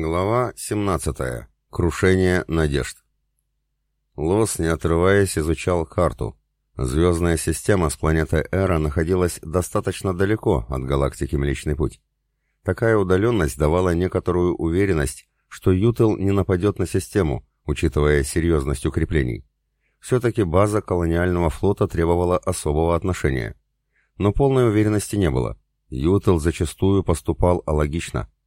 Глава 17. Крушение надежд. Лос, не отрываясь, изучал карту. Звездная система с планетой Эра находилась достаточно далеко от галактики Млечный Путь. Такая удаленность давала некоторую уверенность, что Ютел не нападет на систему, учитывая серьезность укреплений. Все-таки база колониального флота требовала особого отношения. Но полной уверенности не было. Ютел зачастую поступал алогично –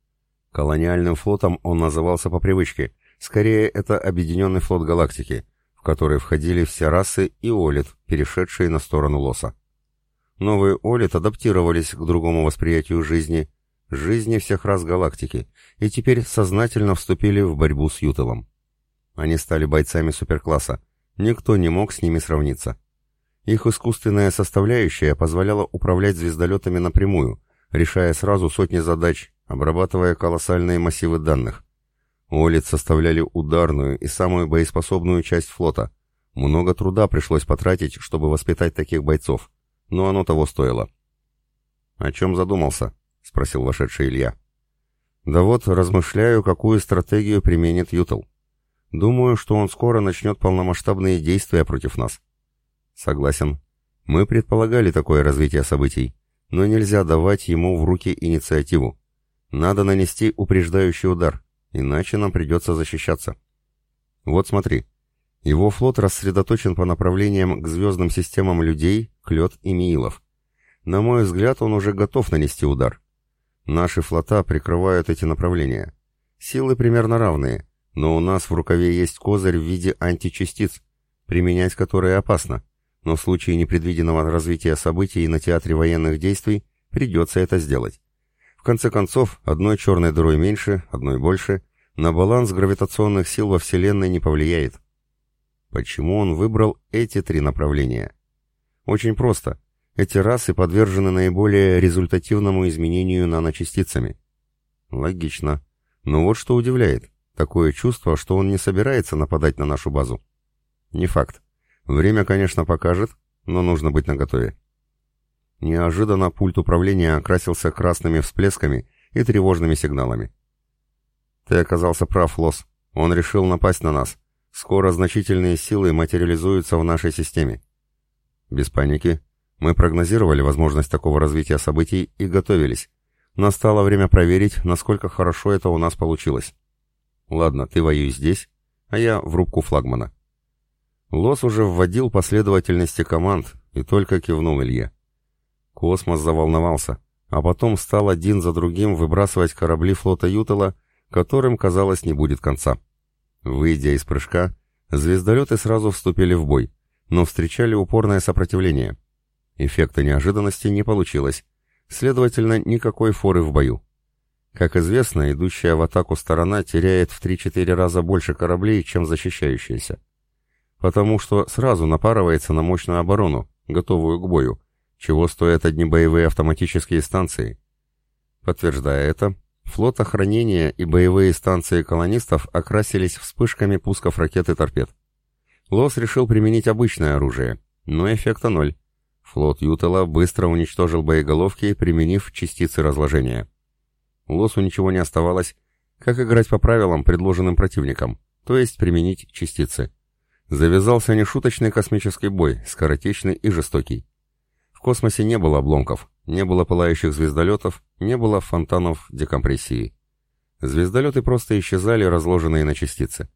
Колониальным флотом он назывался по привычке. Скорее, это Объединенный флот галактики, в который входили все расы и Олит, перешедшие на сторону Лоса. Новые Олит адаптировались к другому восприятию жизни, жизни всех рас галактики, и теперь сознательно вступили в борьбу с Ютелом. Они стали бойцами суперкласса, никто не мог с ними сравниться. Их искусственная составляющая позволяла управлять звездолетами напрямую, решая сразу сотни задач обрабатывая колоссальные массивы данных. Олит составляли ударную и самую боеспособную часть флота. Много труда пришлось потратить, чтобы воспитать таких бойцов, но оно того стоило. «О чем задумался?» — спросил вошедший Илья. «Да вот, размышляю, какую стратегию применит Ютл. Думаю, что он скоро начнет полномасштабные действия против нас». «Согласен. Мы предполагали такое развитие событий, но нельзя давать ему в руки инициативу. Надо нанести упреждающий удар, иначе нам придется защищаться. Вот смотри. Его флот рассредоточен по направлениям к звездным системам людей, Клет и Миилов. На мой взгляд, он уже готов нанести удар. Наши флота прикрывают эти направления. Силы примерно равные, но у нас в рукаве есть козырь в виде античастиц, применять которые опасно, но в случае непредвиденного развития событий на театре военных действий придется это сделать. В конце концов, одной черной дырой меньше, одной больше, на баланс гравитационных сил во Вселенной не повлияет. Почему он выбрал эти три направления? Очень просто. Эти расы подвержены наиболее результативному изменению наночастицами. Логично. Но вот что удивляет. Такое чувство, что он не собирается нападать на нашу базу. Не факт. Время, конечно, покажет, но нужно быть наготове. Неожиданно пульт управления окрасился красными всплесками и тревожными сигналами. «Ты оказался прав, Лос. Он решил напасть на нас. Скоро значительные силы материализуются в нашей системе». «Без паники. Мы прогнозировали возможность такого развития событий и готовились. Настало время проверить, насколько хорошо это у нас получилось. Ладно, ты воюй здесь, а я в рубку флагмана». Лос уже вводил последовательности команд и только кивнул Илье. Космос заволновался, а потом стал один за другим выбрасывать корабли флота Ютала, которым, казалось, не будет конца. Выйдя из прыжка, звездолеты сразу вступили в бой, но встречали упорное сопротивление. Эффекта неожиданности не получилось, следовательно, никакой форы в бою. Как известно, идущая в атаку сторона теряет в 3-4 раза больше кораблей, чем защищающаяся. Потому что сразу напарывается на мощную оборону, готовую к бою, чего стоят одни боевые автоматические станции. Подтверждая это, флот охранения и боевые станции колонистов окрасились вспышками пусков ракет и торпед. Лос решил применить обычное оружие, но эффекта ноль. Флот Ютела быстро уничтожил боеголовки, применив частицы разложения. Лосу ничего не оставалось, как играть по правилам, предложенным противником, то есть применить частицы. Завязался нешуточный космический бой, скоротечный и жестокий. В космосе не было обломков, не было пылающих звездолетов, не было фонтанов декомпрессии. Звездолеты просто исчезали, разложенные на частицы.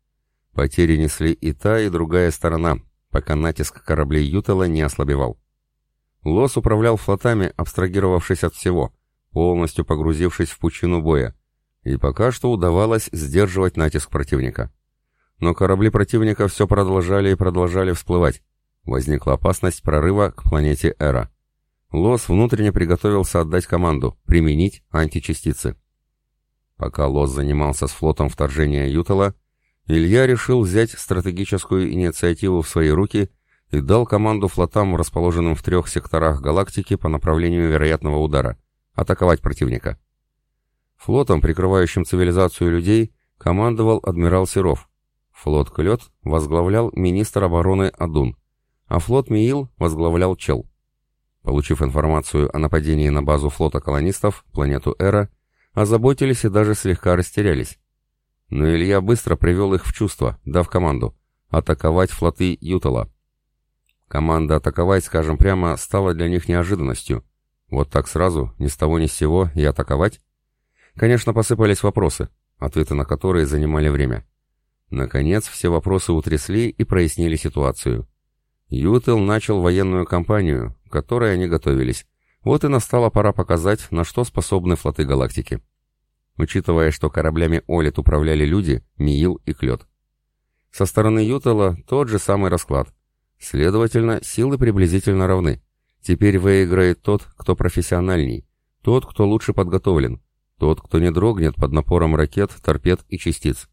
Потери несли и та, и другая сторона, пока натиск кораблей Ютела не ослабевал. Лос управлял флотами, абстрагировавшись от всего, полностью погрузившись в пучину боя, и пока что удавалось сдерживать натиск противника. Но корабли противника все продолжали и продолжали всплывать. Возникла опасность прорыва к планете Эра. Лос внутренне приготовился отдать команду применить античастицы. Пока Лос занимался с флотом вторжения Ютала, Илья решил взять стратегическую инициативу в свои руки и дал команду флотам, расположенным в трех секторах галактики по направлению вероятного удара, атаковать противника. Флотом, прикрывающим цивилизацию людей, командовал адмирал Серов. Флот Клет возглавлял министр обороны Адун, а флот Миил возглавлял Чел. Получив информацию о нападении на базу флота колонистов, планету Эра, озаботились и даже слегка растерялись. но Илья быстро привел их в чувство, дав команду атаковать флоты Ютала. Команда атаковать, скажем прямо, стала для них неожиданностью. Вот так сразу, ни с того ни с сего, и атаковать? Конечно, посыпались вопросы, ответы на которые занимали время. Наконец, все вопросы утрясли и прояснили ситуацию. Ютел начал военную кампанию, к которой они готовились. Вот и настала пора показать, на что способны флоты галактики. Учитывая, что кораблями Олит управляли люди, Миил и Клет. Со стороны Ютела тот же самый расклад. Следовательно, силы приблизительно равны. Теперь выиграет тот, кто профессиональней, тот, кто лучше подготовлен, тот, кто не дрогнет под напором ракет, торпед и частиц.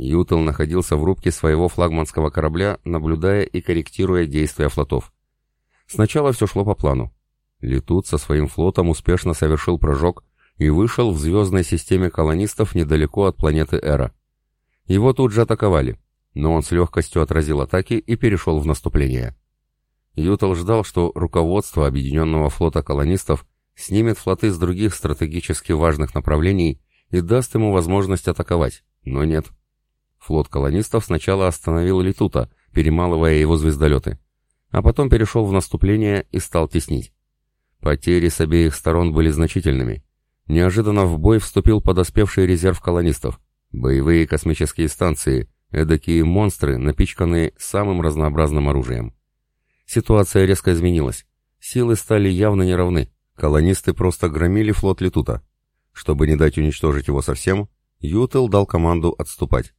Ютел находился в рубке своего флагманского корабля, наблюдая и корректируя действия флотов. Сначала все шло по плану. Летут со своим флотом успешно совершил прыжок и вышел в звездной системе колонистов недалеко от планеты Эра. Его тут же атаковали, но он с легкостью отразил атаки и перешел в наступление. Ютел ждал, что руководство Объединенного флота колонистов снимет флоты с других стратегически важных направлений и даст ему возможность атаковать, но нет. Флот колонистов сначала остановил Летута, перемалывая его звездолеты, а потом перешел в наступление и стал теснить. Потери с обеих сторон были значительными. Неожиданно в бой вступил подоспевший резерв колонистов. Боевые космические станции, эдакие монстры, напичканные самым разнообразным оружием. Ситуация резко изменилась. Силы стали явно неравны. Колонисты просто громили флот Летута. Чтобы не дать уничтожить его совсем, Ютел дал команду отступать.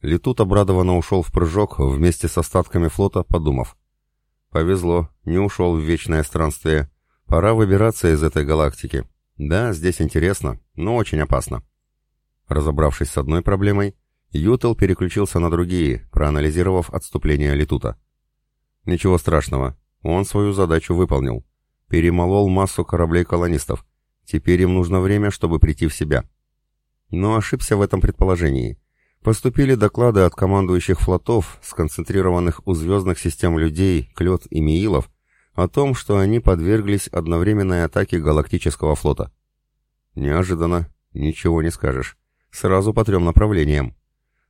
Летут обрадованно ушел в прыжок вместе с остатками флота, подумав. Повезло, не ушел в вечное странствие. Пора выбираться из этой галактики. Да, здесь интересно, но очень опасно. Разобравшись с одной проблемой, Ютел переключился на другие, проанализировав отступление Летута. Ничего страшного, он свою задачу выполнил. Перемолол массу кораблей колонистов. Теперь им нужно время, чтобы прийти в себя. Но ошибся в этом предположении. Поступили доклады от командующих флотов, сконцентрированных у звездных систем людей, Клет и Миилов, о том, что они подверглись одновременной атаке галактического флота. Неожиданно, ничего не скажешь. Сразу по трем направлениям.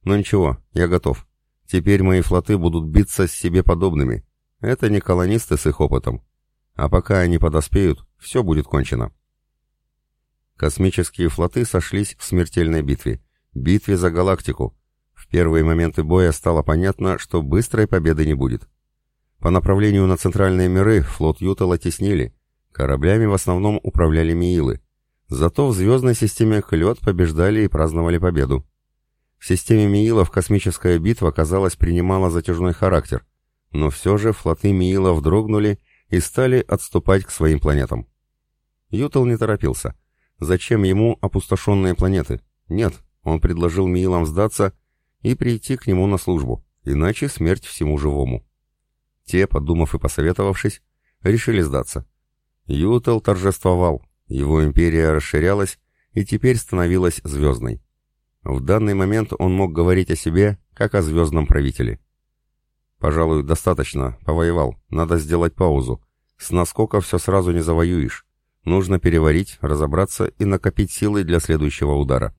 Но ничего, я готов. Теперь мои флоты будут биться с себе подобными. Это не колонисты с их опытом. А пока они подоспеют, все будет кончено. Космические флоты сошлись в смертельной битве битве за галактику. В первые моменты боя стало понятно, что быстрой победы не будет. По направлению на центральные миры флот Ютала теснили. Кораблями в основном управляли Миилы. Зато в звездной системе Клёд побеждали и праздновали победу. В системе Миилов космическая битва, казалось, принимала затяжной характер, но все же флоты Миилов дрогнули и стали отступать к своим планетам. Ютал не торопился. Зачем ему опустошенные планеты? Нет, он предложил Милам сдаться и прийти к нему на службу, иначе смерть всему живому. Те, подумав и посоветовавшись, решили сдаться. Ютел торжествовал, его империя расширялась и теперь становилась звездной. В данный момент он мог говорить о себе, как о звездном правителе. «Пожалуй, достаточно, повоевал, надо сделать паузу. С наскока все сразу не завоюешь. Нужно переварить, разобраться и накопить силы для следующего удара».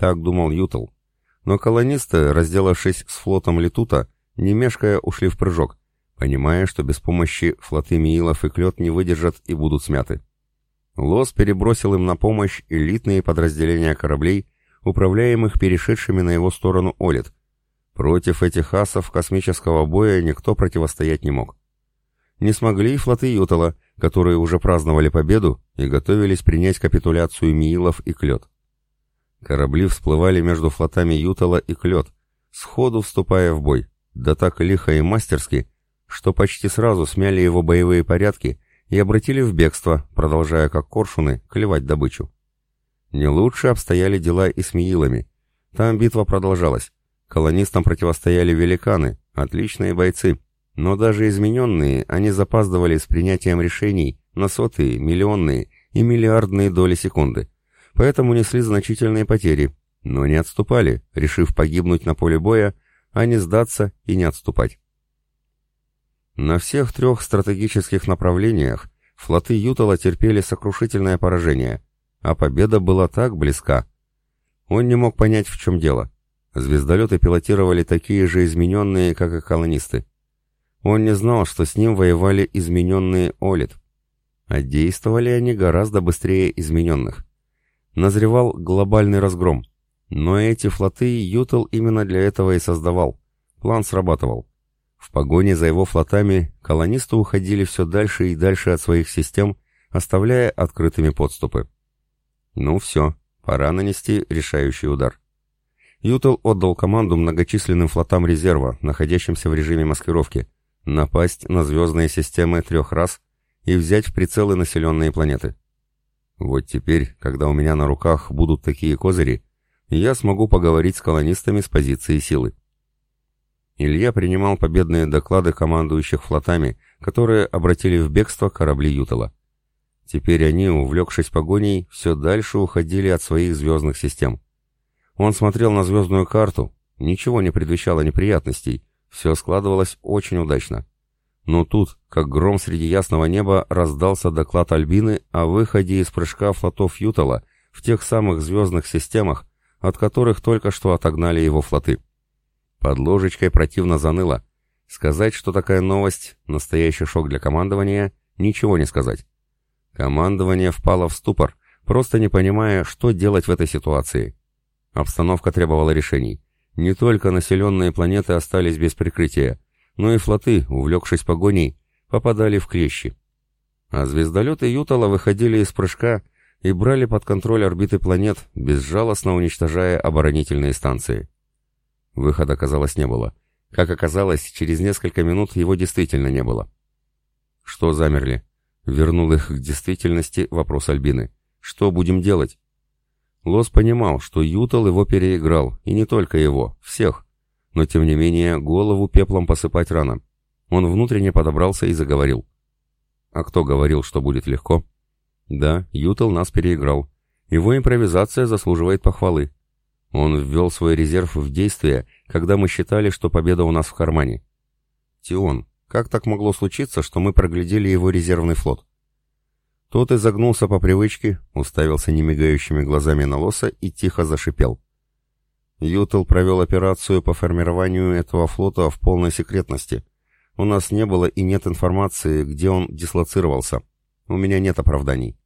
Так думал Ютл. Но колонисты, разделавшись с флотом Летута, не мешкая ушли в прыжок, понимая, что без помощи флоты Миилов и Клет не выдержат и будут смяты. Лос перебросил им на помощь элитные подразделения кораблей, управляемых перешедшими на его сторону Олит. Против этих асов космического боя никто противостоять не мог. Не смогли и флоты Ютала, которые уже праздновали победу и готовились принять капитуляцию Миилов и Клет. Корабли всплывали между флотами Ютала и Клет, сходу вступая в бой, да так лихо и мастерски, что почти сразу смяли его боевые порядки и обратили в бегство, продолжая как коршуны клевать добычу. Не лучше обстояли дела и с Миилами. Там битва продолжалась. Колонистам противостояли великаны, отличные бойцы, но даже измененные они запаздывали с принятием решений на сотые, миллионные и миллиардные доли секунды поэтому несли значительные потери, но не отступали, решив погибнуть на поле боя, а не сдаться и не отступать. На всех трех стратегических направлениях флоты Ютала терпели сокрушительное поражение, а победа была так близка. Он не мог понять, в чем дело. Звездолеты пилотировали такие же измененные, как и колонисты. Он не знал, что с ним воевали измененные Олит. А действовали они гораздо быстрее измененных. Назревал глобальный разгром. Но эти флоты Ютел именно для этого и создавал. План срабатывал. В погоне за его флотами колонисты уходили все дальше и дальше от своих систем, оставляя открытыми подступы. Ну все, пора нанести решающий удар. Ютел отдал команду многочисленным флотам резерва, находящимся в режиме маскировки, напасть на звездные системы трех раз и взять в прицелы населенные планеты. Вот теперь, когда у меня на руках будут такие козыри, я смогу поговорить с колонистами с позиции силы. Илья принимал победные доклады командующих флотами, которые обратили в бегство корабли Ютала. Теперь они, увлекшись погоней, все дальше уходили от своих звездных систем. Он смотрел на звездную карту, ничего не предвещало неприятностей, все складывалось очень удачно. Но тут, как гром среди ясного неба, раздался доклад Альбины о выходе из прыжка флотов Ютала в тех самых звездных системах, от которых только что отогнали его флоты. Под ложечкой противно заныло. Сказать, что такая новость — настоящий шок для командования, ничего не сказать. Командование впало в ступор, просто не понимая, что делать в этой ситуации. Обстановка требовала решений. Не только населенные планеты остались без прикрытия, но и флоты, увлекшись погоней, попадали в клещи. А звездолеты Ютала выходили из прыжка и брали под контроль орбиты планет, безжалостно уничтожая оборонительные станции. Выхода, казалось, не было. Как оказалось, через несколько минут его действительно не было. «Что замерли?» — вернул их к действительности вопрос Альбины. «Что будем делать?» Лос понимал, что Ютал его переиграл, и не только его, всех. Но тем не менее, голову пеплом посыпать рано. Он внутренне подобрался и заговорил. «А кто говорил, что будет легко?» «Да, Ютал нас переиграл. Его импровизация заслуживает похвалы. Он ввел свой резерв в действие, когда мы считали, что победа у нас в кармане. Тион, как так могло случиться, что мы проглядели его резервный флот?» Тот изогнулся по привычке, уставился немигающими глазами на Лоса и тихо зашипел. Ютел провел операцию по формированию этого флота в полной секретности. У нас не было и нет информации, где он дислоцировался. У меня нет оправданий.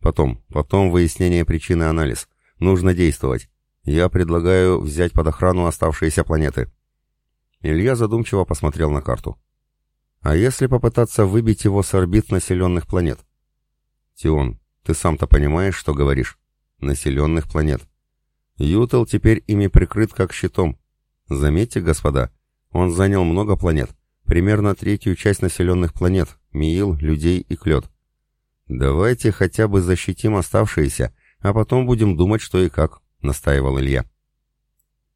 Потом, потом выяснение причины анализ. Нужно действовать. Я предлагаю взять под охрану оставшиеся планеты. Илья задумчиво посмотрел на карту. А если попытаться выбить его с орбит населенных планет? Тион, ты сам-то понимаешь, что говоришь? Населенных планет. Ютел теперь ими прикрыт как щитом. Заметьте, господа, он занял много планет, примерно третью часть населенных планет, Миил, людей и Клет. Давайте хотя бы защитим оставшиеся, а потом будем думать, что и как, настаивал Илья.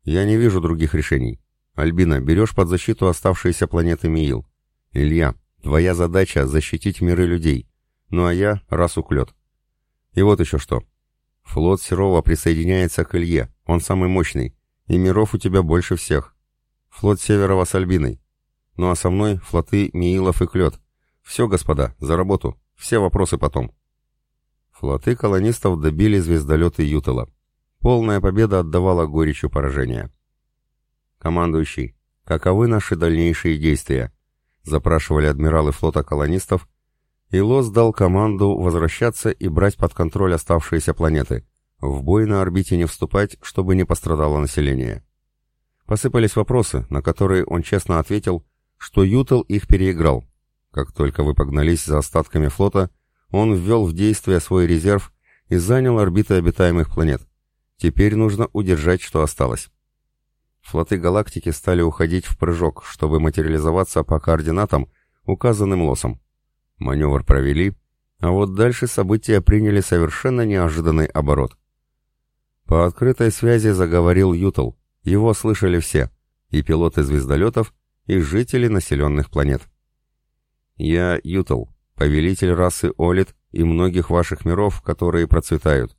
Я не вижу других решений. Альбина, берешь под защиту оставшиеся планеты Миил. Илья, твоя задача защитить миры людей ну а я — раз уклет. И вот еще что. Флот Серова присоединяется к Илье, он самый мощный, и миров у тебя больше всех. Флот Северова с Альбиной. Ну а со мной флоты Миилов и Клет. Все, господа, за работу. Все вопросы потом. Флоты колонистов добили звездолеты Ютела. Полная победа отдавала горечью поражения. «Командующий, каковы наши дальнейшие действия?» запрашивали адмиралы флота колонистов, и Лос дал команду возвращаться и брать под контроль оставшиеся планеты, в бой на орбите не вступать, чтобы не пострадало население. Посыпались вопросы, на которые он честно ответил, что Ютел их переиграл. Как только вы погнались за остатками флота, он ввел в действие свой резерв и занял орбиты обитаемых планет. Теперь нужно удержать, что осталось. Флоты галактики стали уходить в прыжок, чтобы материализоваться по координатам, указанным лосом. Маневр провели, а вот дальше события приняли совершенно неожиданный оборот. По открытой связи заговорил Ютл. Его слышали все, и пилоты звездолетов, и жители населенных планет. «Я Ютл, повелитель расы Олит и многих ваших миров, которые процветают.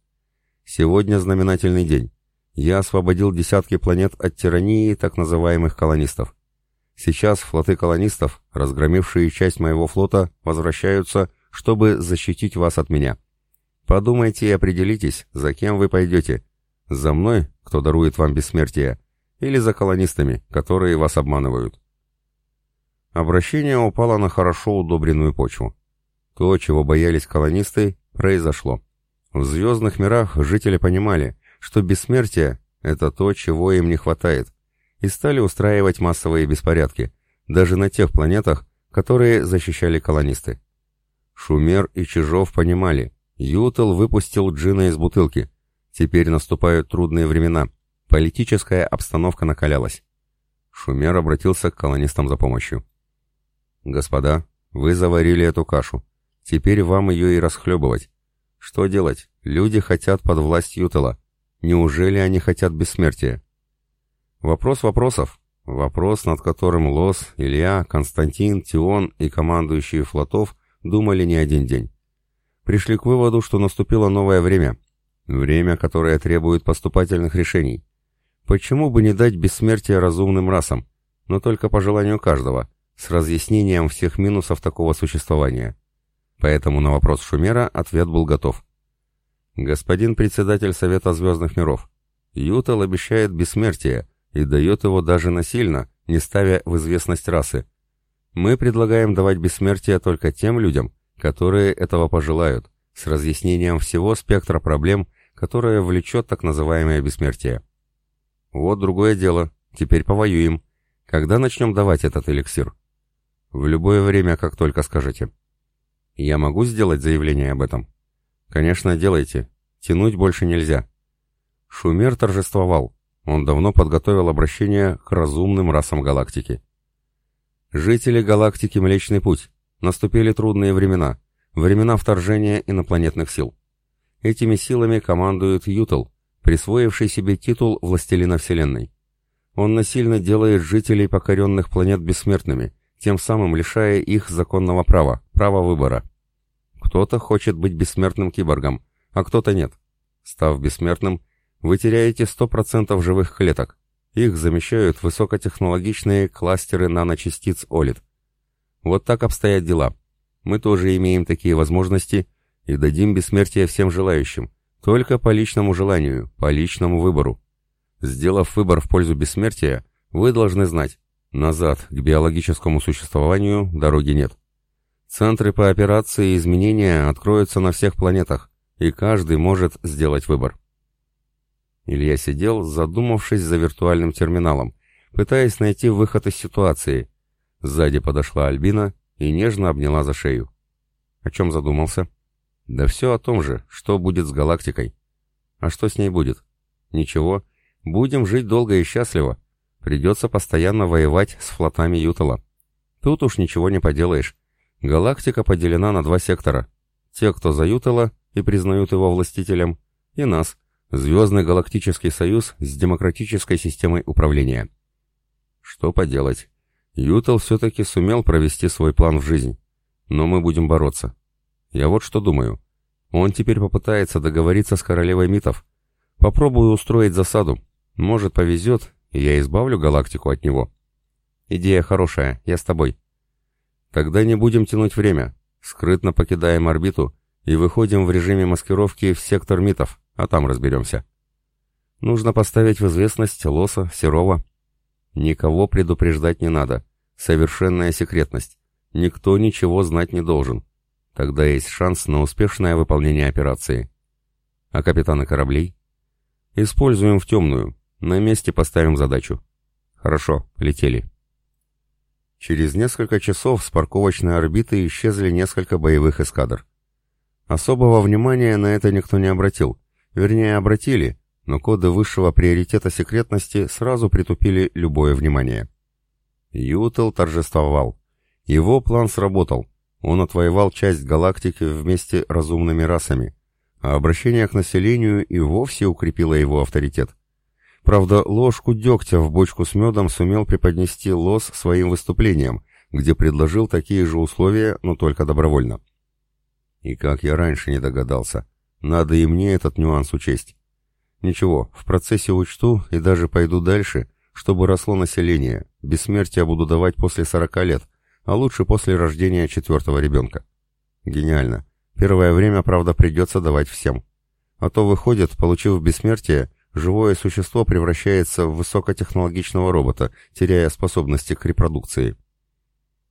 Сегодня знаменательный день. Я освободил десятки планет от тирании так называемых колонистов. Сейчас флоты колонистов, разгромившие часть моего флота, возвращаются, чтобы защитить вас от меня. Подумайте и определитесь, за кем вы пойдете. За мной, кто дарует вам бессмертие, или за колонистами, которые вас обманывают. Обращение упало на хорошо удобренную почву. То, чего боялись колонисты, произошло. В звездных мирах жители понимали, что бессмертие — это то, чего им не хватает, и стали устраивать массовые беспорядки, даже на тех планетах, которые защищали колонисты. Шумер и Чижов понимали, Ютел выпустил джина из бутылки. Теперь наступают трудные времена. Политическая обстановка накалялась. Шумер обратился к колонистам за помощью. «Господа, вы заварили эту кашу. Теперь вам ее и расхлебывать. Что делать? Люди хотят под власть Ютела. Неужели они хотят бессмертия?» Вопрос вопросов. Вопрос, над которым Лос, Илья, Константин, Тион и командующие флотов думали не один день пришли к выводу, что наступило новое время. Время, которое требует поступательных решений. Почему бы не дать бессмертие разумным расам, но только по желанию каждого, с разъяснением всех минусов такого существования? Поэтому на вопрос Шумера ответ был готов. Господин председатель Совета Звездных Миров, Ютал обещает бессмертие и дает его даже насильно, не ставя в известность расы. Мы предлагаем давать бессмертие только тем людям, которые этого пожелают, с разъяснением всего спектра проблем, которое влечет так называемое бессмертие. Вот другое дело, теперь повоюем. Когда начнем давать этот эликсир? В любое время, как только скажете. Я могу сделать заявление об этом? Конечно, делайте. Тянуть больше нельзя. Шумер торжествовал. Он давно подготовил обращение к разумным расам галактики. Жители галактики Млечный Путь, Наступили трудные времена, времена вторжения инопланетных сил. Этими силами командует Ютл, присвоивший себе титул «Властелина Вселенной». Он насильно делает жителей покоренных планет бессмертными, тем самым лишая их законного права, права выбора. Кто-то хочет быть бессмертным киборгом, а кто-то нет. Став бессмертным, вы теряете 100% живых клеток. Их замещают высокотехнологичные кластеры наночастиц ОЛИД. Вот так обстоят дела. Мы тоже имеем такие возможности и дадим бессмертие всем желающим, только по личному желанию, по личному выбору. Сделав выбор в пользу бессмертия, вы должны знать, назад к биологическому существованию дороги нет. Центры по операции и изменения откроются на всех планетах, и каждый может сделать выбор. Илья сидел, задумавшись за виртуальным терминалом, пытаясь найти выход из ситуации, Сзади подошла Альбина и нежно обняла за шею. О чем задумался? Да все о том же, что будет с галактикой. А что с ней будет? Ничего, будем жить долго и счастливо. Придется постоянно воевать с флотами Ютала. Тут уж ничего не поделаешь. Галактика поделена на два сектора. Те, кто за Ютала и признают его властителем, и нас, Звездный Галактический Союз с демократической системой управления. Что поделать? Ютал все-таки сумел провести свой план в жизнь. Но мы будем бороться. Я вот что думаю. Он теперь попытается договориться с королевой митов. Попробую устроить засаду. Может, повезет, и я избавлю галактику от него. Идея хорошая, я с тобой. Тогда не будем тянуть время. Скрытно покидаем орбиту и выходим в режиме маскировки в сектор митов, а там разберемся. Нужно поставить в известность Лоса, Серова, Никого предупреждать не надо. Совершенная секретность. Никто ничего знать не должен. Тогда есть шанс на успешное выполнение операции. А капитаны кораблей? Используем в темную. На месте поставим задачу. Хорошо, летели. Через несколько часов с парковочной орбиты исчезли несколько боевых эскадр. Особого внимания на это никто не обратил. Вернее, обратили, но коды высшего приоритета секретности сразу притупили любое внимание. Ютел торжествовал. Его план сработал. Он отвоевал часть галактики вместе разумными расами, а обращение к населению и вовсе укрепило его авторитет. Правда, ложку дегтя в бочку с медом сумел преподнести Лос своим выступлением, где предложил такие же условия, но только добровольно. И как я раньше не догадался, надо и мне этот нюанс учесть. Ничего, в процессе учту и даже пойду дальше, чтобы росло население. Бессмертие буду давать после 40 лет, а лучше после рождения четвертого ребенка. Гениально. Первое время, правда, придется давать всем. А то выходит, получив бессмертие, живое существо превращается в высокотехнологичного робота, теряя способности к репродукции.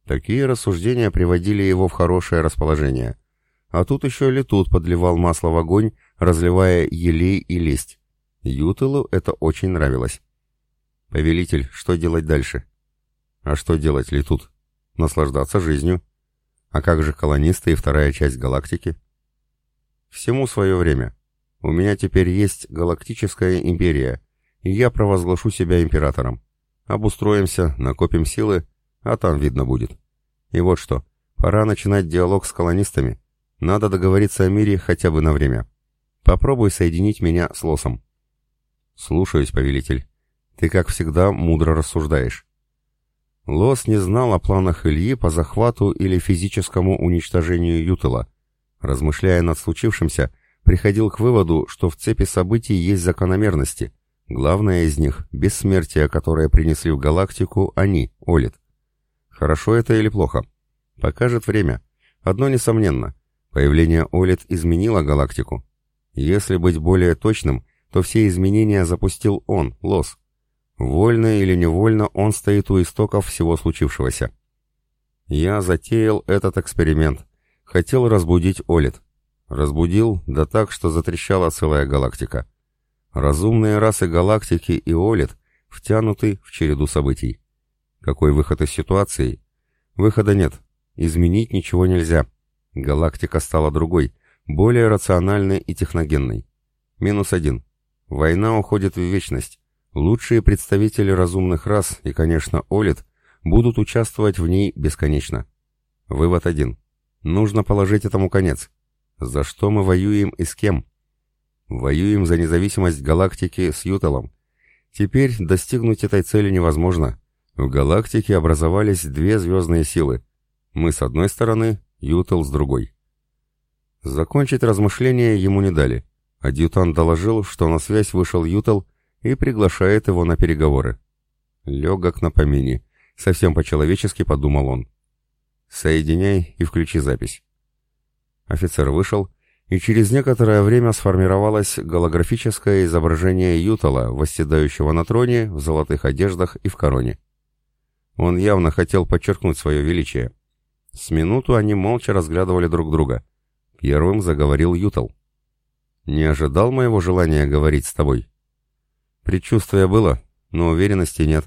Такие рассуждения приводили его в хорошее расположение. А тут еще Летут подливал масло в огонь, разливая елей и лесть. Ютелу это очень нравилось. «Повелитель, что делать дальше?» «А что делать, Летут? Наслаждаться жизнью. А как же колонисты и вторая часть галактики?» «Всему свое время. У меня теперь есть галактическая империя, и я провозглашу себя императором. Обустроимся, накопим силы, а там видно будет. И вот что, пора начинать диалог с колонистами. Надо договориться о мире хотя бы на время. Попробуй соединить меня с Лосом. Слушаюсь, повелитель. Ты, как всегда, мудро рассуждаешь. Лос не знал о планах Ильи по захвату или физическому уничтожению Ютела. Размышляя над случившимся, приходил к выводу, что в цепи событий есть закономерности. Главное из них — бессмертие, которое принесли в галактику они, Олит. Хорошо это или плохо? Покажет время. Одно несомненно. Появление Олит изменило галактику. Если быть более точным, то все изменения запустил он, Лос. Вольно или невольно он стоит у истоков всего случившегося. Я затеял этот эксперимент. Хотел разбудить Олит. Разбудил, да так, что затрещала целая галактика. Разумные расы галактики и Олит втянуты в череду событий. Какой выход из ситуации? Выхода нет. Изменить ничего нельзя. Галактика стала другой, более рациональной и техногенной. Минус один. Война уходит в вечность. Лучшие представители разумных рас и, конечно, Олит будут участвовать в ней бесконечно. Вывод один. Нужно положить этому конец. За что мы воюем и с кем? Воюем за независимость галактики с Юталом. Теперь достигнуть этой цели невозможно. В галактике образовались две звездные силы. Мы с одной стороны, Ютел с другой. Закончить размышления ему не дали. Адъютант доложил, что на связь вышел Ютел и приглашает его на переговоры. Легок на помине. Совсем по-человечески подумал он. «Соединяй и включи запись». Офицер вышел, и через некоторое время сформировалось голографическое изображение Ютала, восседающего на троне, в золотых одеждах и в короне. Он явно хотел подчеркнуть свое величие. С минуту они молча разглядывали друг друга. Первым заговорил Ютал. «Не ожидал моего желания говорить с тобой?» «Предчувствие было, но уверенности нет.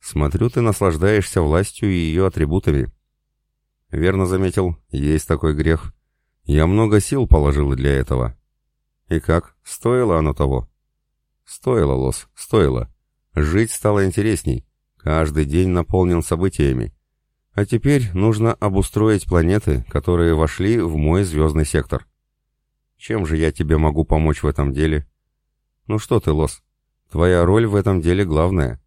Смотрю, ты наслаждаешься властью и ее атрибутами». «Верно заметил, есть такой грех. Я много сил положил для этого». «И как? Стоило оно того?» «Стоило, Лос, стоило. Жить стало интересней. Каждый день наполнен событиями. А теперь нужно обустроить планеты, которые вошли в мой звездный сектор. Чем же я тебе могу помочь в этом деле? Ну что ты, Лос, твоя роль в этом деле главная.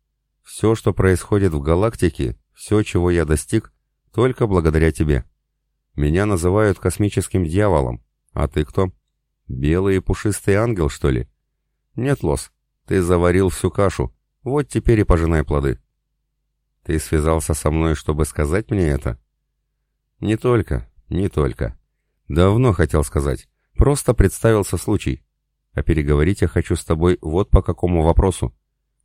Все, что происходит в галактике, все, чего я достиг, только благодаря тебе. Меня называют космическим дьяволом. А ты кто? Белый и пушистый ангел, что ли? Нет, Лос, ты заварил всю кашу. Вот теперь и пожинай плоды. Ты связался со мной, чтобы сказать мне это? Не только, не только. Давно хотел сказать. Просто представился случай. А переговорить я хочу с тобой вот по какому вопросу.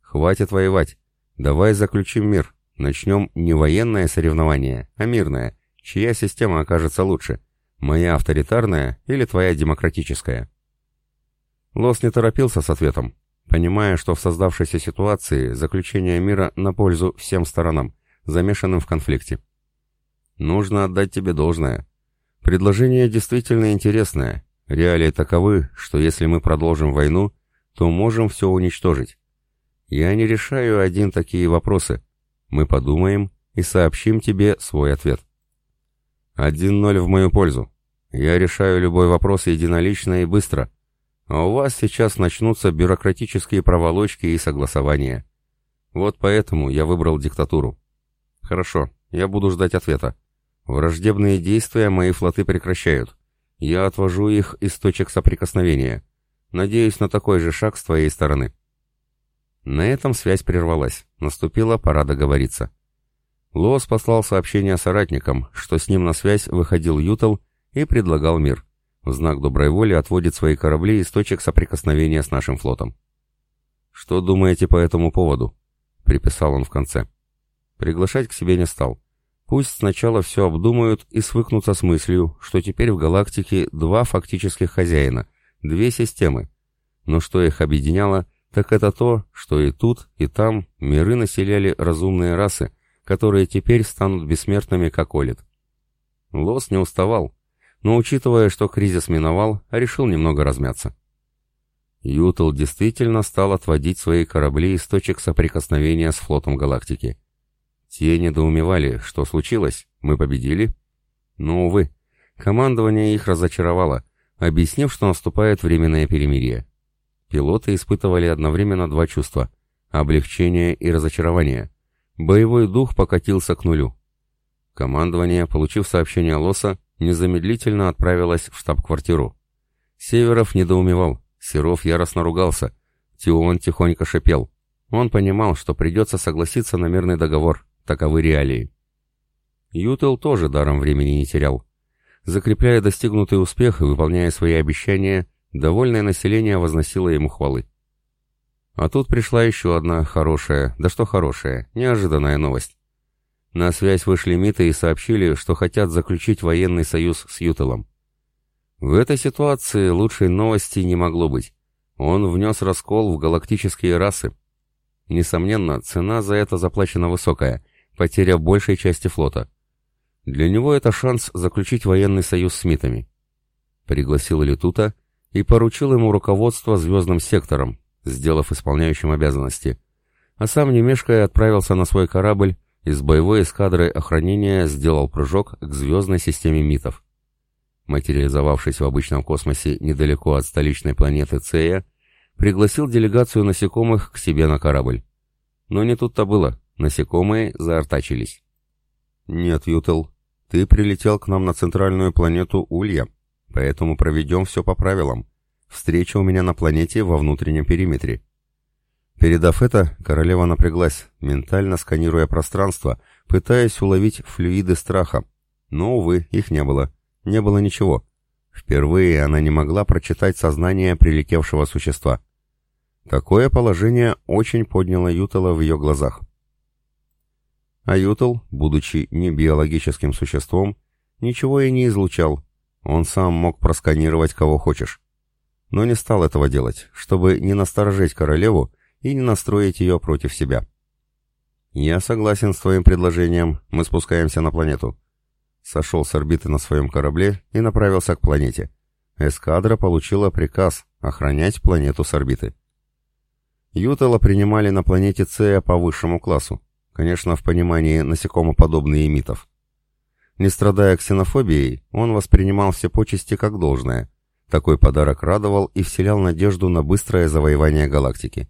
Хватит воевать. Давай заключим мир. Начнем не военное соревнование, а мирное. Чья система окажется лучше? Моя авторитарная или твоя демократическая? Лос не торопился с ответом понимая, что в создавшейся ситуации заключение мира на пользу всем сторонам, замешанным в конфликте. Нужно отдать тебе должное. Предложение действительно интересное. Реалии таковы, что если мы продолжим войну, то можем все уничтожить. Я не решаю один такие вопросы. Мы подумаем и сообщим тебе свой ответ. Один ноль в мою пользу. Я решаю любой вопрос единолично и быстро, а у вас сейчас начнутся бюрократические проволочки и согласования. Вот поэтому я выбрал диктатуру. Хорошо, я буду ждать ответа. Враждебные действия мои флоты прекращают. Я отвожу их из точек соприкосновения. Надеюсь на такой же шаг с твоей стороны. На этом связь прервалась. Наступила пора договориться. Лос послал сообщение соратникам, что с ним на связь выходил Ютал и предлагал мир в знак доброй воли отводит свои корабли из точек соприкосновения с нашим флотом. «Что думаете по этому поводу?» — приписал он в конце. Приглашать к себе не стал. Пусть сначала все обдумают и свыкнутся с мыслью, что теперь в галактике два фактических хозяина, две системы. Но что их объединяло, так это то, что и тут, и там миры населяли разумные расы, которые теперь станут бессмертными, как Олит. Лос не уставал, но, учитывая, что кризис миновал, решил немного размяться. Ютл действительно стал отводить свои корабли из точек соприкосновения с флотом галактики. Те недоумевали, что случилось, мы победили. Но, увы, командование их разочаровало, объяснив, что наступает временное перемирие. Пилоты испытывали одновременно два чувства – облегчение и разочарование. Боевой дух покатился к нулю. Командование, получив сообщение Лоса, незамедлительно отправилось в штаб-квартиру. Северов недоумевал, Серов яростно ругался, Тион тихонько шипел. Он понимал, что придется согласиться на мирный договор, Таковы реалии. Ютел тоже даром времени не терял. Закрепляя достигнутый успех и выполняя свои обещания, довольное население возносило ему хвалы. А тут пришла еще одна хорошая, да что хорошая, неожиданная новость. На связь вышли МИТы и сообщили, что хотят заключить военный союз с Ютелом. В этой ситуации лучшей новости не могло быть. Он внес раскол в галактические расы. Несомненно, цена за это заплачена высокая, потеря большей части флота. Для него это шанс заключить военный союз с Митами. Пригласил Летута и поручил ему руководство звездным сектором, сделав исполняющим обязанности, а сам не мешкая отправился на свой корабль и с боевой эскадрой охранения сделал прыжок к звездной системе Митов. Материализовавшись в обычном космосе недалеко от столичной планеты Цея, пригласил делегацию насекомых к себе на корабль. Но не тут-то было. Насекомые заортачились. «Нет, Ютел, ты прилетел к нам на центральную планету Улья, поэтому проведем все по правилам. Встреча у меня на планете во внутреннем периметре». Передав это, королева напряглась, ментально сканируя пространство, пытаясь уловить флюиды страха. Но, увы, их не было. Не было ничего. Впервые она не могла прочитать сознание прилетевшего существа. Такое положение очень подняло Ютела в ее глазах. А Ютл, будучи не биологическим существом, ничего и не излучал. Он сам мог просканировать кого хочешь. Но не стал этого делать, чтобы не насторожить королеву и не настроить ее против себя. «Я согласен с твоим предложением, мы спускаемся на планету». Сошел с орбиты на своем корабле и направился к планете. Эскадра получила приказ охранять планету с орбиты. Ютала принимали на планете Цея по высшему классу конечно, в понимании насекомоподобных митов. Не страдая ксенофобией, он воспринимал все почести как должное. Такой подарок радовал и вселял надежду на быстрое завоевание галактики.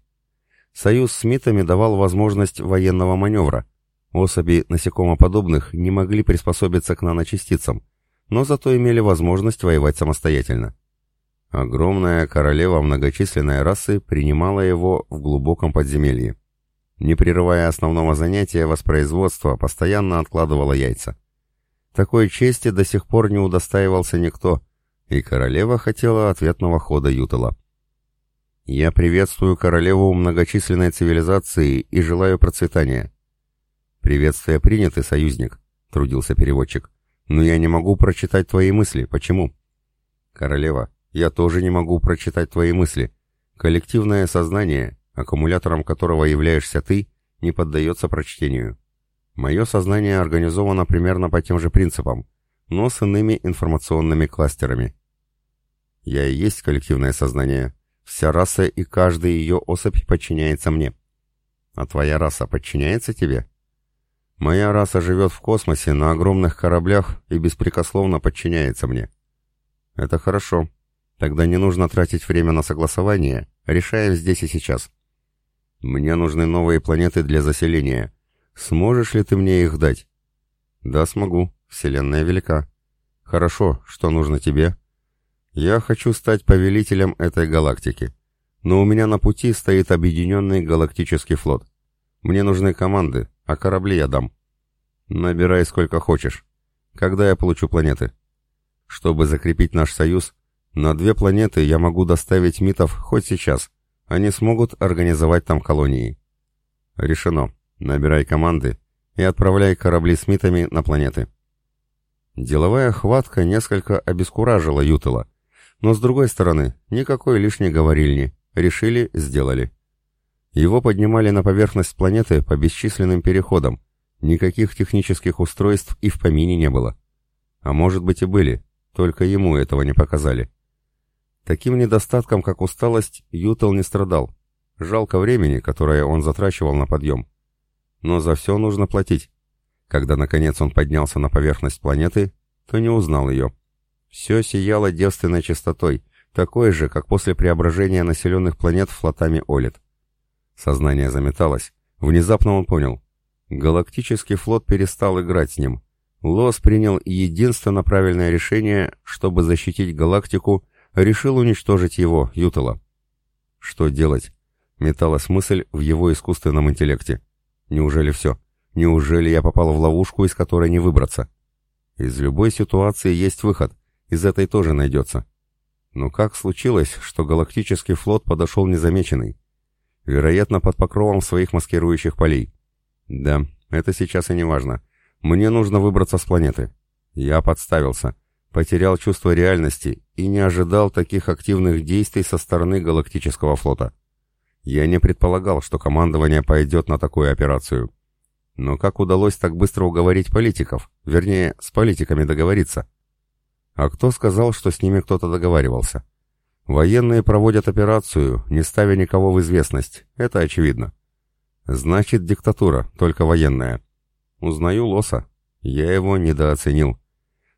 Союз с митами давал возможность военного маневра. Особи насекомоподобных не могли приспособиться к наночастицам, но зато имели возможность воевать самостоятельно. Огромная королева многочисленной расы принимала его в глубоком подземелье не прерывая основного занятия воспроизводства, постоянно откладывала яйца. Такой чести до сих пор не удостаивался никто, и королева хотела ответного хода Ютала. «Я приветствую королеву многочисленной цивилизации и желаю процветания». «Приветствия приняты, союзник», — трудился переводчик. «Но я не могу прочитать твои мысли. Почему?» «Королева, я тоже не могу прочитать твои мысли. Коллективное сознание, аккумулятором которого являешься ты, не поддается прочтению. Мое сознание организовано примерно по тем же принципам, но с иными информационными кластерами. Я и есть коллективное сознание. Вся раса и каждая ее особь подчиняется мне. А твоя раса подчиняется тебе? Моя раса живет в космосе на огромных кораблях и беспрекословно подчиняется мне. Это хорошо. Тогда не нужно тратить время на согласование, решаем здесь и сейчас. Мне нужны новые планеты для заселения. Сможешь ли ты мне их дать? Да, смогу. Вселенная велика. Хорошо, что нужно тебе? Я хочу стать повелителем этой галактики. Но у меня на пути стоит объединенный галактический флот. Мне нужны команды, а корабли я дам. Набирай сколько хочешь. Когда я получу планеты? Чтобы закрепить наш союз, на две планеты я могу доставить митов хоть сейчас, они смогут организовать там колонии. Решено. Набирай команды и отправляй корабли с митами на планеты. Деловая хватка несколько обескуражила Ютела, но с другой стороны, никакой лишней говорильни. Решили, сделали. Его поднимали на поверхность планеты по бесчисленным переходам. Никаких технических устройств и в помине не было. А может быть и были, только ему этого не показали. Таким недостатком, как усталость, Ютел не страдал. Жалко времени, которое он затрачивал на подъем. Но за все нужно платить. Когда, наконец, он поднялся на поверхность планеты, то не узнал ее. Все сияло девственной чистотой, такой же, как после преображения населенных планет флотами Олит. Сознание заметалось. Внезапно он понял. Галактический флот перестал играть с ним. Лос принял единственно правильное решение, чтобы защитить галактику, решил уничтожить его, Ютала. Что делать? Металась мысль в его искусственном интеллекте. Неужели все? Неужели я попал в ловушку, из которой не выбраться? Из любой ситуации есть выход, из этой тоже найдется. Но как случилось, что галактический флот подошел незамеченный? Вероятно, под покровом своих маскирующих полей. Да, это сейчас и не важно. Мне нужно выбраться с планеты. Я подставился, потерял чувство реальности и не ожидал таких активных действий со стороны галактического флота. Я не предполагал, что командование пойдет на такую операцию. Но как удалось так быстро уговорить политиков? Вернее, с политиками договориться? А кто сказал, что с ними кто-то договаривался? Военные проводят операцию, не ставя никого в известность. Это очевидно. Значит, диктатура, только военная. Узнаю Лоса. Я его недооценил.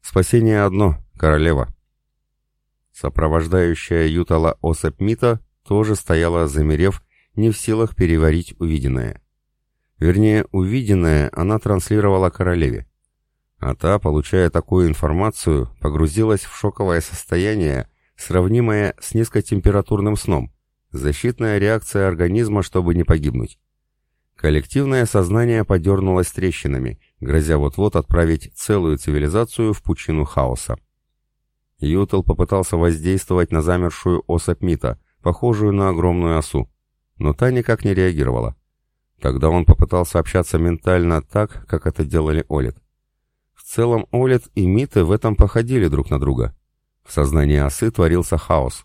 Спасение одно — королева. Сопровождающая Ютала особь Мита тоже стояла, замерев, не в силах переварить увиденное. Вернее, увиденное она транслировала королеве. А та, получая такую информацию, погрузилась в шоковое состояние, сравнимое с низкотемпературным сном, защитная реакция организма, чтобы не погибнуть. Коллективное сознание подернулось трещинами, грозя вот-вот отправить целую цивилизацию в пучину хаоса. Ютел попытался воздействовать на замершую особь Мита, похожую на огромную осу, но та никак не реагировала. Тогда он попытался общаться ментально так, как это делали Олит. Целом Олит и Миты в этом походили друг на друга. В сознании осы творился хаос.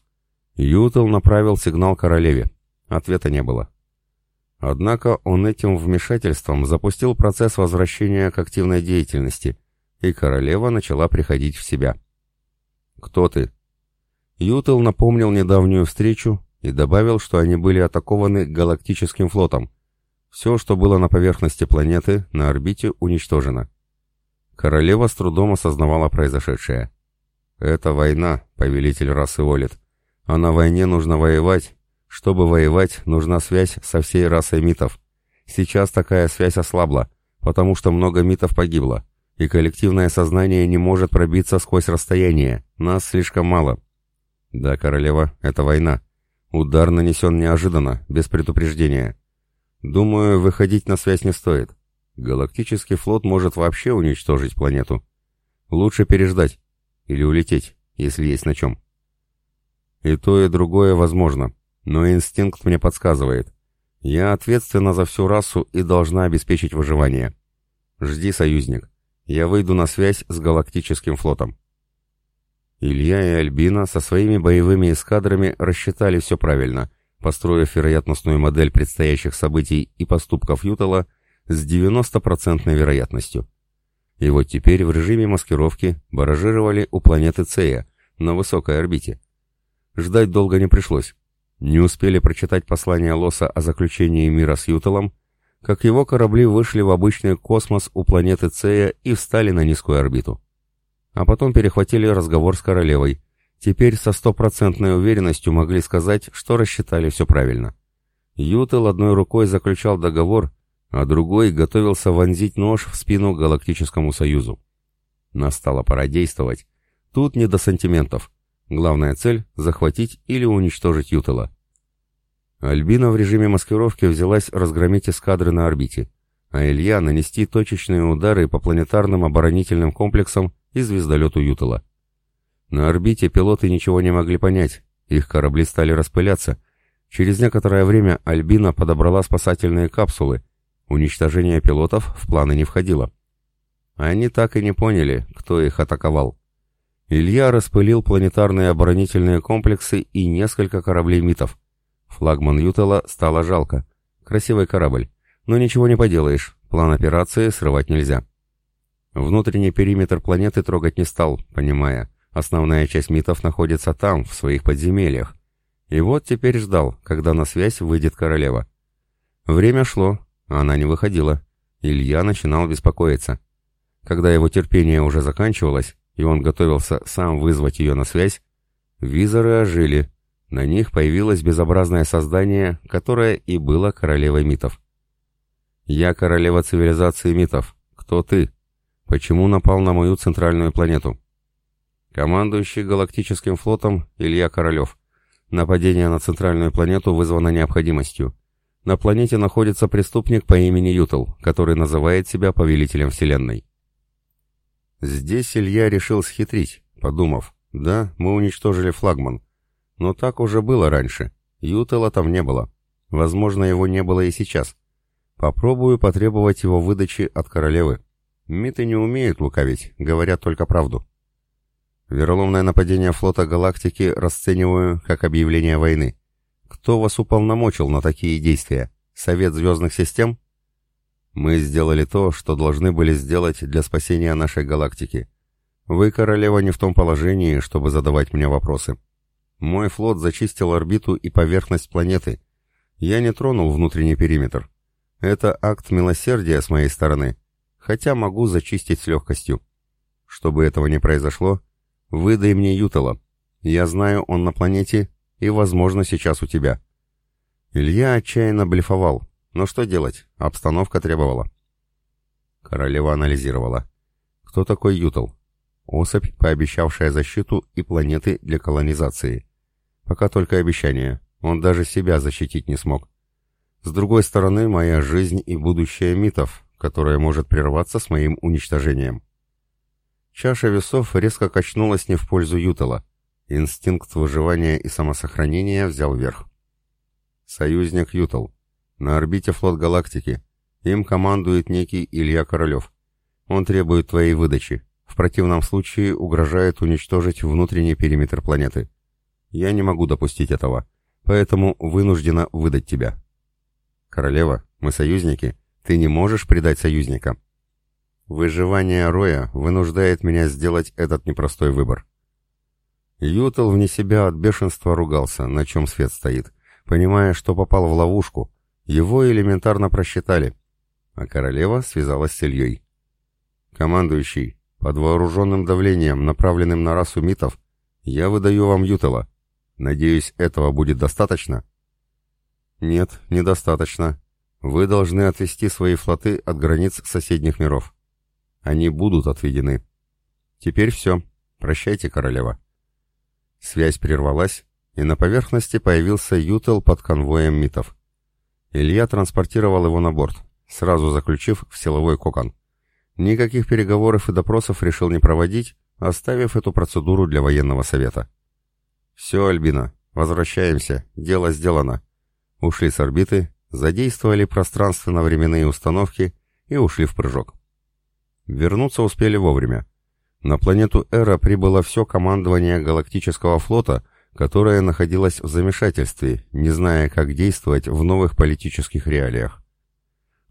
Ютел направил сигнал королеве. Ответа не было. Однако он этим вмешательством запустил процесс возвращения к активной деятельности, и королева начала приходить в себя. «Кто ты?» Ютел напомнил недавнюю встречу и добавил, что они были атакованы галактическим флотом. Все, что было на поверхности планеты, на орбите, уничтожено. Королева с трудом осознавала произошедшее. Это война, повелитель расы Олит. А на войне нужно воевать. Чтобы воевать, нужна связь со всей расой митов. Сейчас такая связь ослабла, потому что много митов погибло, и коллективное сознание не может пробиться сквозь расстояние. Нас слишком мало. Да, королева, это война. Удар нанесен неожиданно, без предупреждения. Думаю, выходить на связь не стоит. Галактический флот может вообще уничтожить планету. Лучше переждать. Или улететь, если есть на чем. И то, и другое возможно, но инстинкт мне подсказывает. Я ответственна за всю расу и должна обеспечить выживание. Жди, союзник. Я выйду на связь с галактическим флотом. Илья и Альбина со своими боевыми эскадрами рассчитали все правильно, построив вероятностную модель предстоящих событий и поступков Ютала с 90% вероятностью. И вот теперь в режиме маскировки баражировали у планеты Цея на высокой орбите. Ждать долго не пришлось. Не успели прочитать послание Лоса о заключении мира с Ютелом, как его корабли вышли в обычный космос у планеты Цея и встали на низкую орбиту. А потом перехватили разговор с королевой. Теперь со стопроцентной уверенностью могли сказать, что рассчитали все правильно. Ютел одной рукой заключал договор, а другой готовился вонзить нож в спину Галактическому Союзу. Настала пора действовать. Тут не до сантиментов. Главная цель — захватить или уничтожить Ютела. Альбина в режиме маскировки взялась разгромить эскадры на орбите, а Илья нанести точечные удары по планетарным оборонительным комплексам и звездолету Ютела. На орбите пилоты ничего не могли понять, их корабли стали распыляться, Через некоторое время Альбина подобрала спасательные капсулы. Уничтожение пилотов в планы не входило. Они так и не поняли, кто их атаковал. Илья распылил планетарные оборонительные комплексы и несколько кораблей МИТов. Флагман Ютела стало жалко. Красивый корабль. Но ничего не поделаешь, план операции срывать нельзя. Внутренний периметр планеты трогать не стал, понимая, основная часть МИТов находится там, в своих подземельях. И вот теперь ждал, когда на связь выйдет королева. Время шло, она не выходила. Илья начинал беспокоиться. Когда его терпение уже заканчивалось, и он готовился сам вызвать ее на связь, визоры ожили. На них появилось безобразное создание, которое и было королевой митов. «Я королева цивилизации митов. Кто ты? Почему напал на мою центральную планету?» Командующий галактическим флотом Илья Королев. Нападение на центральную планету вызвано необходимостью. На планете находится преступник по имени Ютл, который называет себя повелителем Вселенной. Здесь Илья решил схитрить, подумав, да, мы уничтожили флагман. Но так уже было раньше. Ютела там не было. Возможно, его не было и сейчас. Попробую потребовать его выдачи от королевы. Миты не умеют лукавить, говорят только правду. Вероломное нападение флота галактики расцениваю как объявление войны. Кто вас уполномочил на такие действия? Совет звездных систем? Мы сделали то, что должны были сделать для спасения нашей галактики. Вы, королева, не в том положении, чтобы задавать мне вопросы. Мой флот зачистил орбиту и поверхность планеты. Я не тронул внутренний периметр. Это акт милосердия с моей стороны, хотя могу зачистить с легкостью. Чтобы этого не произошло, выдай мне Ютала. Я знаю, он на планете и, возможно, сейчас у тебя. Илья отчаянно блефовал, но что делать? Обстановка требовала. Королева анализировала. Кто такой Ютл? Особь, пообещавшая защиту и планеты для колонизации. Пока только обещание. Он даже себя защитить не смог. С другой стороны, моя жизнь и будущее митов, которое может прерваться с моим уничтожением. Чаша весов резко качнулась не в пользу Ютала. Инстинкт выживания и самосохранения взял верх. Союзник Ютал. На орбите флот галактики. Им командует некий Илья Королев. Он требует твоей выдачи. В противном случае угрожает уничтожить внутренний периметр планеты. Я не могу допустить этого, поэтому вынуждена выдать тебя. Королева, мы союзники. Ты не можешь предать союзника. Выживание Роя вынуждает меня сделать этот непростой выбор. Ютел вне себя от бешенства ругался, на чем свет стоит, понимая, что попал в ловушку, его элементарно просчитали, а королева связалась с Ильей. «Командующий, под вооруженным давлением, направленным на расу митов, я выдаю вам Ютела. Надеюсь, этого будет достаточно?» «Нет, недостаточно. Вы должны отвести свои флоты от границ соседних миров. Они будут отведены. Теперь все. Прощайте, королева». Связь прервалась, и на поверхности появился Ютел под конвоем митов. Илья транспортировал его на борт, сразу заключив в силовой кокон. Никаких переговоров и допросов решил не проводить, оставив эту процедуру для военного совета. «Все, Альбина, возвращаемся, дело сделано». Ушли с орбиты, задействовали пространственно-временные установки и ушли в прыжок. Вернуться успели вовремя. На планету Эра прибыло все командование галактического флота — которая находилась в замешательстве, не зная, как действовать в новых политических реалиях.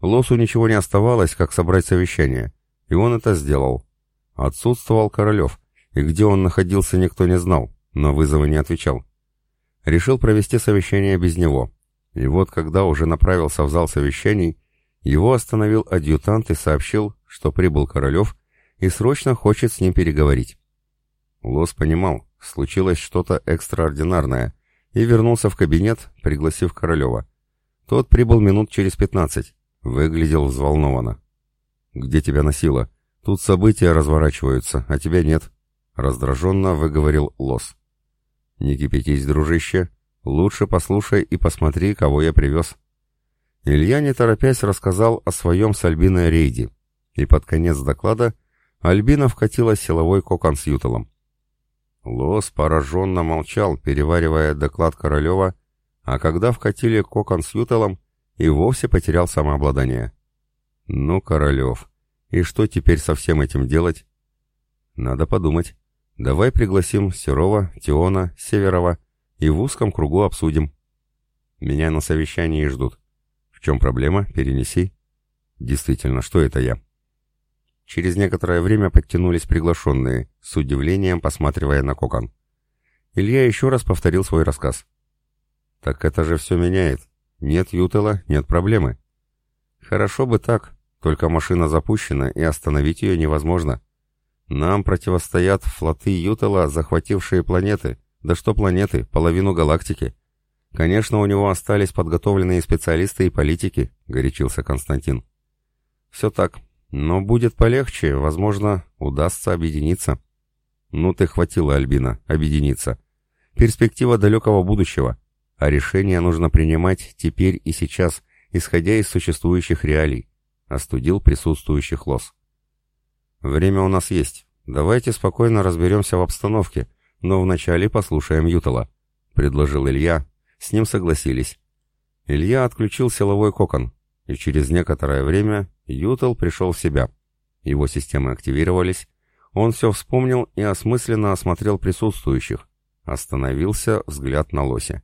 Лосу ничего не оставалось, как собрать совещание, и он это сделал. Отсутствовал Королев, и где он находился, никто не знал, на вызовы не отвечал. Решил провести совещание без него. И вот, когда уже направился в зал совещаний, его остановил адъютант и сообщил, что прибыл Королев и срочно хочет с ним переговорить. Лос понимал, случилось что-то экстраординарное, и вернулся в кабинет, пригласив Королева. Тот прибыл минут через пятнадцать, выглядел взволнованно. «Где тебя носило? Тут события разворачиваются, а тебя нет», — раздраженно выговорил Лос. «Не кипятись, дружище, лучше послушай и посмотри, кого я привез». Илья, не торопясь, рассказал о своем с Альбиной рейде, и под конец доклада Альбина вкатила силовой кокон с Ютелом. Лос пораженно молчал, переваривая доклад Королева, а когда вкатили кокон с Ютелом, и вовсе потерял самообладание. Ну, Королев, и что теперь со всем этим делать? Надо подумать. Давай пригласим Серова, Тиона, Северова и в узком кругу обсудим. Меня на совещании ждут. В чем проблема? Перенеси. Действительно, что это я? Через некоторое время подтянулись приглашенные, с удивлением посматривая на кокон. Илья еще раз повторил свой рассказ. «Так это же все меняет. Нет Ютела, нет проблемы». «Хорошо бы так, только машина запущена, и остановить ее невозможно. Нам противостоят флоты Ютела, захватившие планеты. Да что планеты, половину галактики. Конечно, у него остались подготовленные специалисты и политики», — горячился Константин. «Все так. Но будет полегче, возможно, удастся объединиться». «Ну ты хватило, Альбина, объединиться. Перспектива далекого будущего. А решение нужно принимать теперь и сейчас, исходя из существующих реалий», — остудил присутствующих лос. «Время у нас есть. Давайте спокойно разберемся в обстановке, но вначале послушаем Ютала», — предложил Илья. С ним согласились. Илья отключил силовой кокон, и через некоторое время Ютал пришел в себя. Его системы активировались, он все вспомнил и осмысленно осмотрел присутствующих. Остановился взгляд на Лося.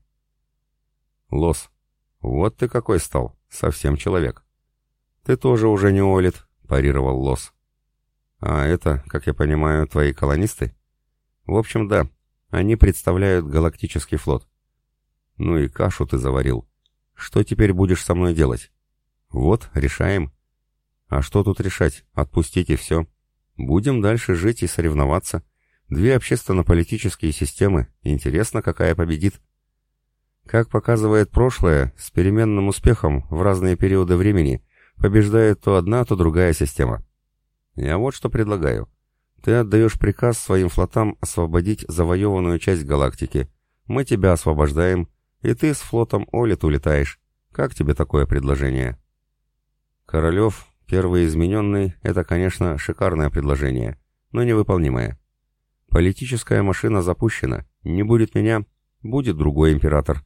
«Лос, вот ты какой стал, совсем человек». «Ты тоже уже не Олит», — парировал Лос. «А это, как я понимаю, твои колонисты?» «В общем, да. Они представляют галактический флот». «Ну и кашу ты заварил. Что теперь будешь со мной делать?» «Вот, решаем». «А что тут решать? Отпустить и все. Будем дальше жить и соревноваться. Две общественно-политические системы. Интересно, какая победит». Как показывает прошлое, с переменным успехом в разные периоды времени побеждает то одна, то другая система. Я вот что предлагаю. Ты отдаешь приказ своим флотам освободить завоеванную часть галактики. Мы тебя освобождаем, и ты с флотом Олит улетаешь. Как тебе такое предложение? Королев, первый измененный, это, конечно, шикарное предложение, но невыполнимое. Политическая машина запущена. Не будет меня, будет другой император.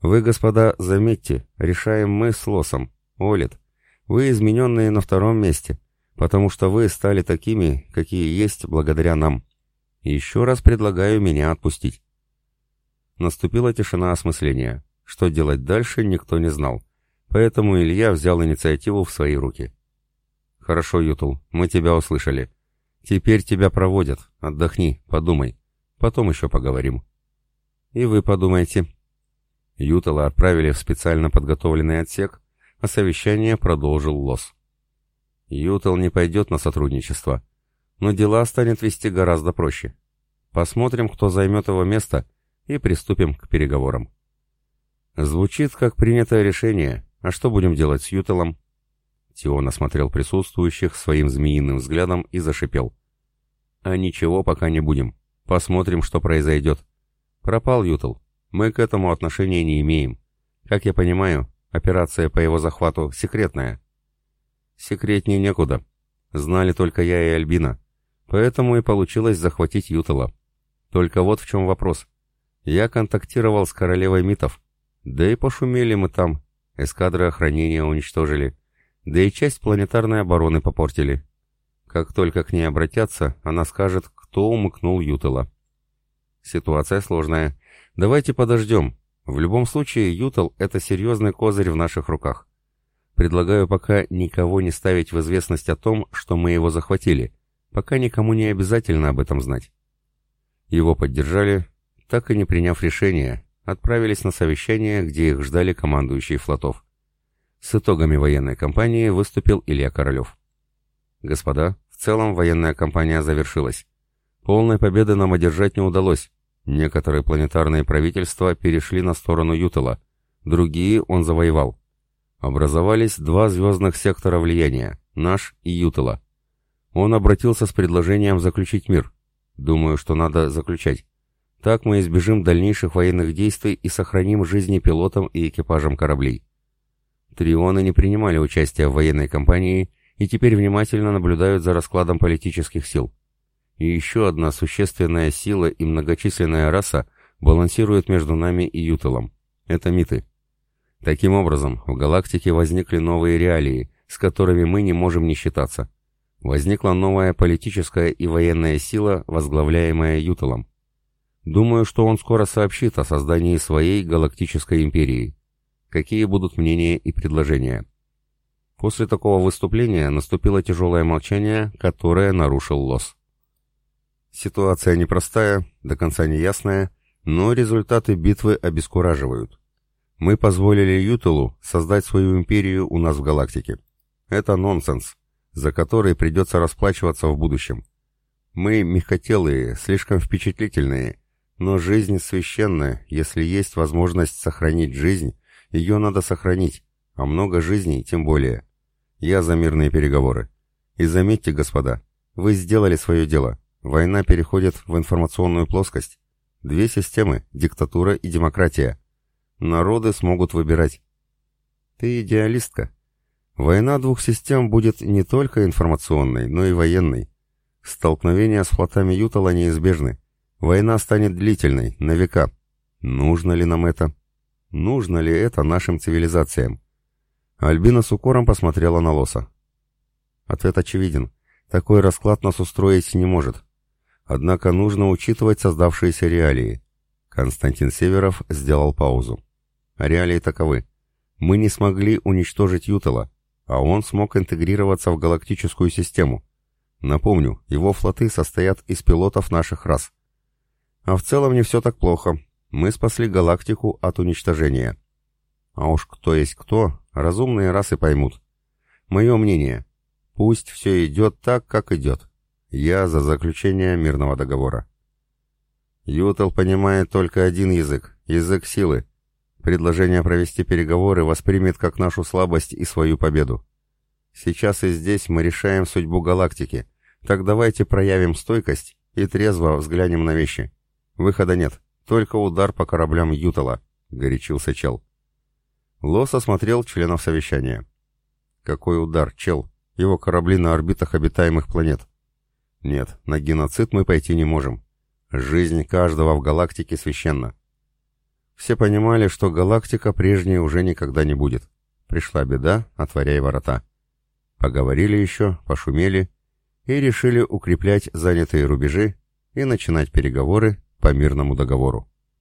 Вы, господа, заметьте, решаем мы с Лосом. Олит, вы измененные на втором месте потому что вы стали такими, какие есть благодаря нам. еще раз предлагаю меня отпустить». Наступила тишина осмысления. Что делать дальше, никто не знал. Поэтому Илья взял инициативу в свои руки. «Хорошо, Ютул, мы тебя услышали. Теперь тебя проводят. Отдохни, подумай. Потом еще поговорим». «И вы подумайте». Ютала отправили в специально подготовленный отсек, а совещание продолжил Лос. Ютел не пойдет на сотрудничество, но дела станет вести гораздо проще. Посмотрим, кто займет его место, и приступим к переговорам. Звучит как принятое решение. А что будем делать с Ютелом? Тион осмотрел присутствующих своим змеиным взглядом и зашипел. А ничего пока не будем. Посмотрим, что произойдет. Пропал Ютел. Мы к этому отношения не имеем. Как я понимаю, операция по его захвату секретная. Секретнее некуда. Знали только я и Альбина. Поэтому и получилось захватить Ютала. Только вот в чем вопрос. Я контактировал с королевой митов. Да и пошумели мы там. Эскадры охранения уничтожили. Да и часть планетарной обороны попортили. Как только к ней обратятся, она скажет, кто умыкнул Ютала. Ситуация сложная. Давайте подождем. В любом случае, Ютал — это серьезный козырь в наших руках. Предлагаю пока никого не ставить в известность о том, что мы его захватили, пока никому не обязательно об этом знать. Его поддержали, так и не приняв решения, отправились на совещание, где их ждали командующие флотов. С итогами военной кампании выступил Илья Королев. Господа, в целом военная кампания завершилась. Полной победы нам одержать не удалось. Некоторые планетарные правительства перешли на сторону Ютела, другие он завоевал. Образовались два звездных сектора влияния, наш и Ютела. Он обратился с предложением заключить мир. Думаю, что надо заключать. Так мы избежим дальнейших военных действий и сохраним жизни пилотам и экипажам кораблей. Трионы не принимали участия в военной кампании и теперь внимательно наблюдают за раскладом политических сил. И еще одна существенная сила и многочисленная раса балансирует между нами и Ютелом. Это миты. Таким образом, в галактике возникли новые реалии, с которыми мы не можем не считаться. Возникла новая политическая и военная сила, возглавляемая Ютелом. Думаю, что он скоро сообщит о создании своей галактической империи. Какие будут мнения и предложения? После такого выступления наступило тяжелое молчание, которое нарушил Лос. Ситуация непростая, до конца неясная, но результаты битвы обескураживают. Мы позволили Ютелу создать свою империю у нас в галактике. Это нонсенс, за который придется расплачиваться в будущем. Мы мягкотелые, слишком впечатлительные, но жизнь священна, если есть возможность сохранить жизнь, ее надо сохранить, а много жизней тем более. Я за мирные переговоры. И заметьте, господа, вы сделали свое дело. Война переходит в информационную плоскость. Две системы – диктатура и демократия. Народы смогут выбирать. Ты идеалистка. Война двух систем будет не только информационной, но и военной. Столкновения с флотами Ютала неизбежны. Война станет длительной, на века. Нужно ли нам это? Нужно ли это нашим цивилизациям? Альбина с укором посмотрела на Лоса. Ответ очевиден. Такой расклад нас устроить не может. Однако нужно учитывать создавшиеся реалии. Константин Северов сделал паузу. Реалии таковы. Мы не смогли уничтожить Ютала, а он смог интегрироваться в галактическую систему. Напомню, его флоты состоят из пилотов наших рас. А в целом не все так плохо. Мы спасли галактику от уничтожения. А уж кто есть кто, разумные расы поймут. Мое мнение. Пусть все идет так, как идет. Я за заключение мирного договора. Ютел понимает только один язык — язык силы. Предложение провести переговоры воспримет как нашу слабость и свою победу. Сейчас и здесь мы решаем судьбу галактики, так давайте проявим стойкость и трезво взглянем на вещи. Выхода нет, только удар по кораблям Ютала, — горячился чел. Лос осмотрел членов совещания. Какой удар, чел? Его корабли на орбитах обитаемых планет. Нет, на геноцид мы пойти не можем. Жизнь каждого в галактике священна. Все понимали, что галактика прежней уже никогда не будет. Пришла беда, отворяй ворота. Поговорили еще, пошумели и решили укреплять занятые рубежи и начинать переговоры по мирному договору.